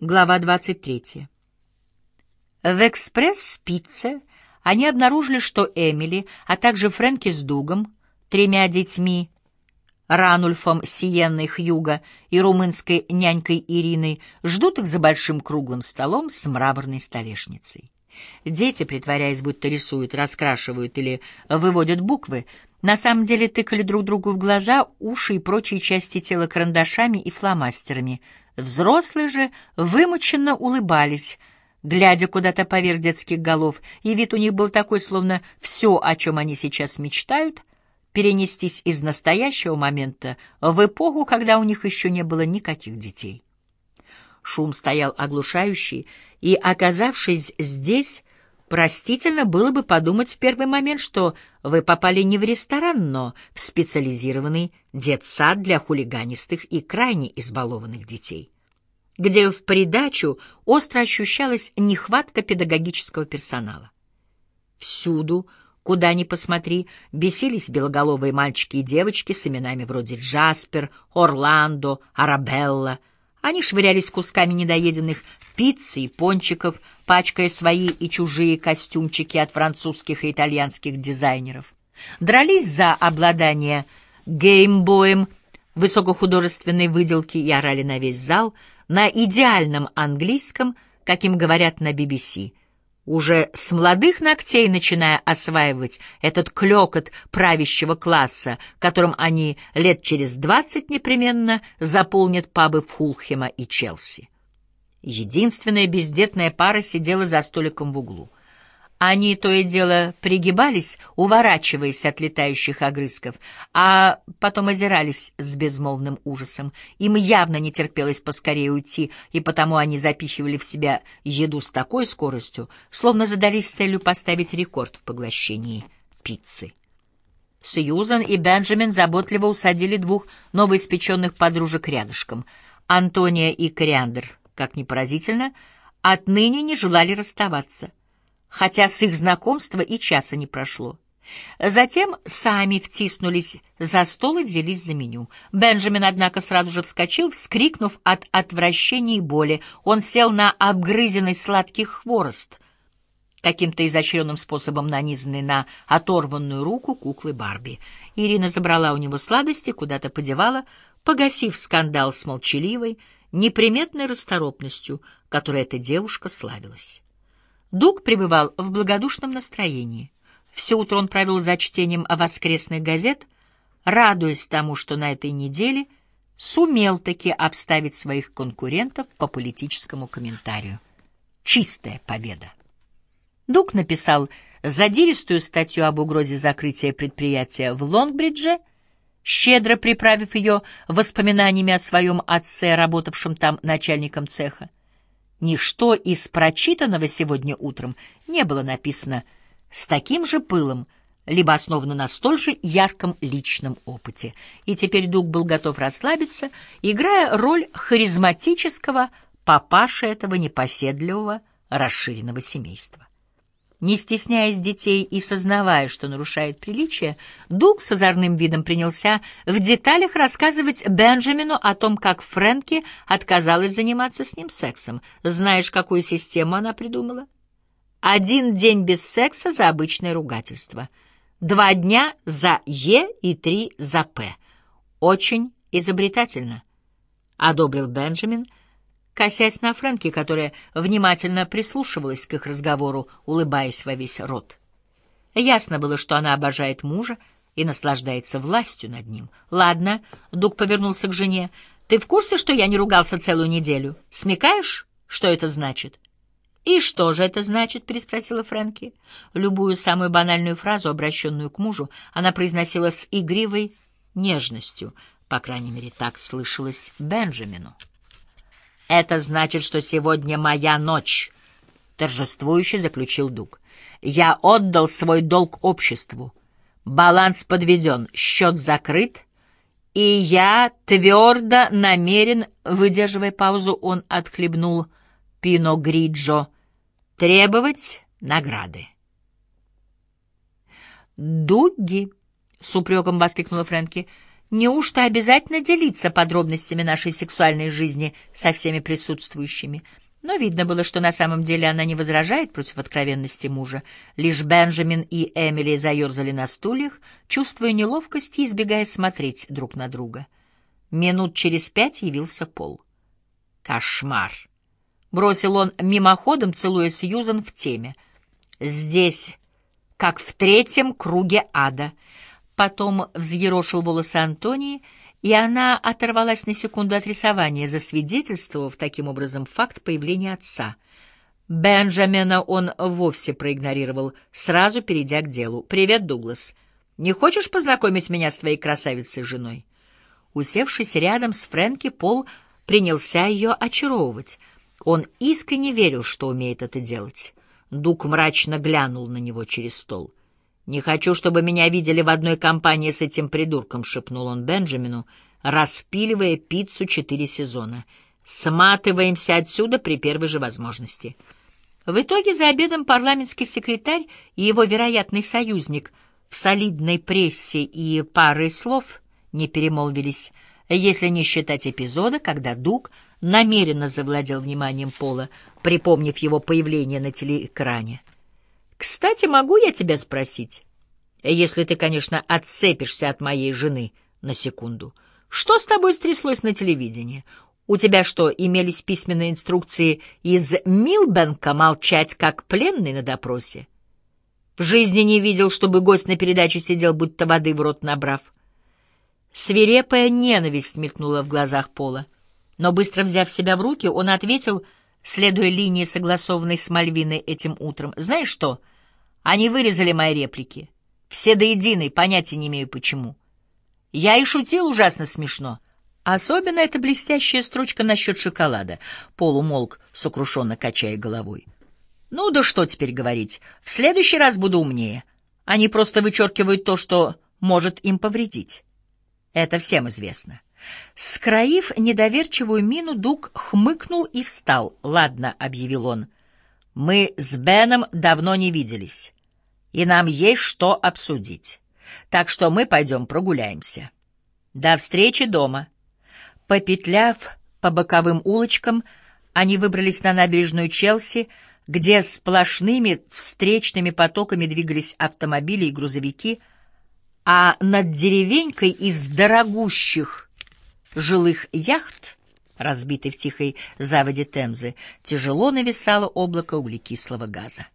Глава 23. В экспресс-спице они обнаружили, что Эмили, а также Фрэнки с Дугом, тремя детьми, Ранульфом, Сиенной, Хьюга и румынской нянькой Ириной, ждут их за большим круглым столом с мраморной столешницей. Дети, притворяясь, будто рисуют, раскрашивают или выводят буквы, на самом деле тыкали друг другу в глаза, уши и прочие части тела карандашами и фломастерами — Взрослые же вымученно улыбались, глядя куда-то поверх детских голов, и вид у них был такой, словно все, о чем они сейчас мечтают, перенестись из настоящего момента в эпоху, когда у них еще не было никаких детей. Шум стоял оглушающий, и, оказавшись здесь, простительно было бы подумать в первый момент, что вы попали не в ресторан, но в специализированный детсад для хулиганистых и крайне избалованных детей, где в придачу остро ощущалась нехватка педагогического персонала. Всюду, куда ни посмотри, бесились белоголовые мальчики и девочки с именами вроде Джаспер, Орландо, Арабелла. Они швырялись кусками недоеденных пиццы и пончиков, пачкая свои и чужие костюмчики от французских и итальянских дизайнеров. Дрались за обладание геймбоем высокохудожественной выделки и орали на весь зал на идеальном английском, каким говорят на BBC, уже с молодых ногтей начиная осваивать этот клёкот правящего класса, которым они лет через двадцать непременно заполнят пабы Фулхема и Челси. Единственная бездетная пара сидела за столиком в углу. Они то и дело пригибались, уворачиваясь от летающих огрызков, а потом озирались с безмолвным ужасом. Им явно не терпелось поскорее уйти, и потому они запихивали в себя еду с такой скоростью, словно задались целью поставить рекорд в поглощении пиццы. Сьюзан и Бенджамин заботливо усадили двух новоиспеченных подружек рядышком — Антония и Кориандр как ни поразительно, отныне не желали расставаться, хотя с их знакомства и часа не прошло. Затем сами втиснулись за стол и взялись за меню. Бенджамин, однако, сразу же вскочил, вскрикнув от отвращения и боли. Он сел на обгрызенный сладкий хворост, каким-то изощренным способом нанизанный на оторванную руку куклы Барби. Ирина забрала у него сладости, куда-то подевала, погасив скандал с молчаливой, неприметной расторопностью, которой эта девушка славилась. Дуг пребывал в благодушном настроении. Все утро он провел за чтением воскресных газет, радуясь тому, что на этой неделе сумел таки обставить своих конкурентов по политическому комментарию. Чистая победа. Дуг написал задиристую статью об угрозе закрытия предприятия в Лонгбридже — щедро приправив ее воспоминаниями о своем отце, работавшем там начальником цеха. Ничто из прочитанного сегодня утром не было написано с таким же пылом, либо основано на столь же ярком личном опыте. И теперь Дуг был готов расслабиться, играя роль харизматического папаши этого непоседливого расширенного семейства. Не стесняясь детей и сознавая, что нарушает приличие, Дуг с озорным видом принялся в деталях рассказывать Бенджамину о том, как Фрэнки отказалась заниматься с ним сексом. Знаешь, какую систему она придумала? Один день без секса за обычное ругательство. Два дня за «Е» и три за «П». Очень изобретательно, — одобрил Бенджамин, — косясь на Фрэнки, которая внимательно прислушивалась к их разговору, улыбаясь во весь рот. Ясно было, что она обожает мужа и наслаждается властью над ним. «Ладно», — Дуг повернулся к жене, — «ты в курсе, что я не ругался целую неделю? Смекаешь, что это значит?» «И что же это значит?» — переспросила Фрэнки. Любую самую банальную фразу, обращенную к мужу, она произносила с игривой нежностью. По крайней мере, так слышалось Бенджамину. «Это значит, что сегодня моя ночь», — торжествующе заключил Дуг. «Я отдал свой долг обществу. Баланс подведен, счет закрыт, и я твердо намерен, выдерживая паузу, он отхлебнул пино гриджо, требовать награды». «Дуги!» — с упреком воскликнула Фрэнки. Неужто обязательно делиться подробностями нашей сексуальной жизни со всеми присутствующими? Но видно было, что на самом деле она не возражает против откровенности мужа. Лишь Бенджамин и Эмили заерзали на стульях, чувствуя неловкость и избегая смотреть друг на друга. Минут через пять явился Пол. «Кошмар!» — бросил он мимоходом, целуя Сьюзан в теме. «Здесь, как в третьем круге ада». Потом взъерошил волосы Антонии — и она оторвалась на секунду от рисования, засвидетельствовав таким образом факт появления отца. Бенджамина он вовсе проигнорировал, сразу перейдя к делу. «Привет, Дуглас. Не хочешь познакомить меня с твоей красавицей-женой?» Усевшись рядом с Фрэнки, Пол принялся ее очаровывать. Он искренне верил, что умеет это делать. Дуг мрачно глянул на него через стол. «Не хочу, чтобы меня видели в одной компании с этим придурком», — шепнул он Бенджамину, распиливая пиццу четыре сезона. «Сматываемся отсюда при первой же возможности». В итоге за обедом парламентский секретарь и его вероятный союзник в солидной прессе и парой слов не перемолвились, если не считать эпизода, когда Дуг намеренно завладел вниманием Пола, припомнив его появление на телеэкране. Кстати, могу я тебя спросить, если ты, конечно, отцепишься от моей жены на секунду, что с тобой стряслось на телевидении? У тебя что, имелись письменные инструкции из Милбенка молчать как пленный на допросе? В жизни не видел, чтобы гость на передаче сидел, будто воды в рот набрав. Свирепая ненависть мелькнула в глазах Пола. Но быстро взяв себя в руки, он ответил, следуя линии, согласованной с Мальвиной этим утром. «Знаешь что?» Они вырезали мои реплики. Все до единой, понятия не имею почему. Я и шутил ужасно смешно. Особенно эта блестящая строчка насчет шоколада. Пол умолк, сокрушенно качая головой. Ну да что теперь говорить. В следующий раз буду умнее. Они просто вычеркивают то, что может им повредить. Это всем известно. Скроив недоверчивую мину, Дуг хмыкнул и встал. «Ладно», — объявил он, — «мы с Беном давно не виделись и нам есть что обсудить. Так что мы пойдем прогуляемся. До встречи дома. Попетляв по боковым улочкам, они выбрались на набережную Челси, где сплошными встречными потоками двигались автомобили и грузовики, а над деревенькой из дорогущих жилых яхт, разбитой в тихой заводе Темзы, тяжело нависало облако углекислого газа.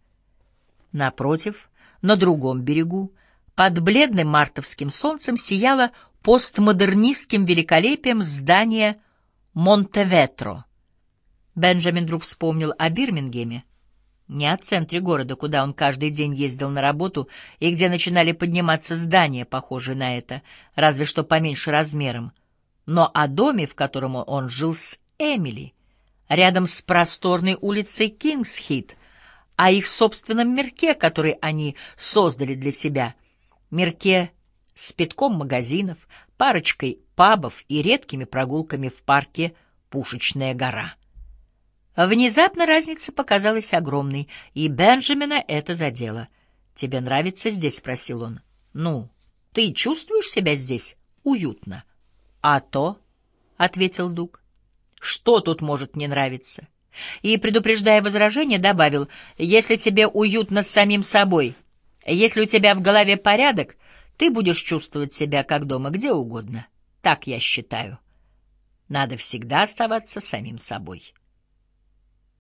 Напротив — на другом берегу, под бледным мартовским солнцем, сияло постмодернистским великолепием здание Монтеветро. Бенджамин вдруг вспомнил о Бирмингеме, не о центре города, куда он каждый день ездил на работу и где начинали подниматься здания, похожие на это, разве что поменьше размером, но о доме, в котором он жил с Эмили, рядом с просторной улицей Кингсхит, о их собственном мирке, который они создали для себя. Мирке с пятком магазинов, парочкой пабов и редкими прогулками в парке «Пушечная гора». Внезапно разница показалась огромной, и Бенджамина это задело. «Тебе нравится здесь?» — спросил он. «Ну, ты чувствуешь себя здесь уютно?» «А то», — ответил Дуг, — «что тут может не нравиться?» И, предупреждая возражение, добавил, «Если тебе уютно с самим собой, если у тебя в голове порядок, ты будешь чувствовать себя как дома где угодно. Так я считаю. Надо всегда оставаться самим собой».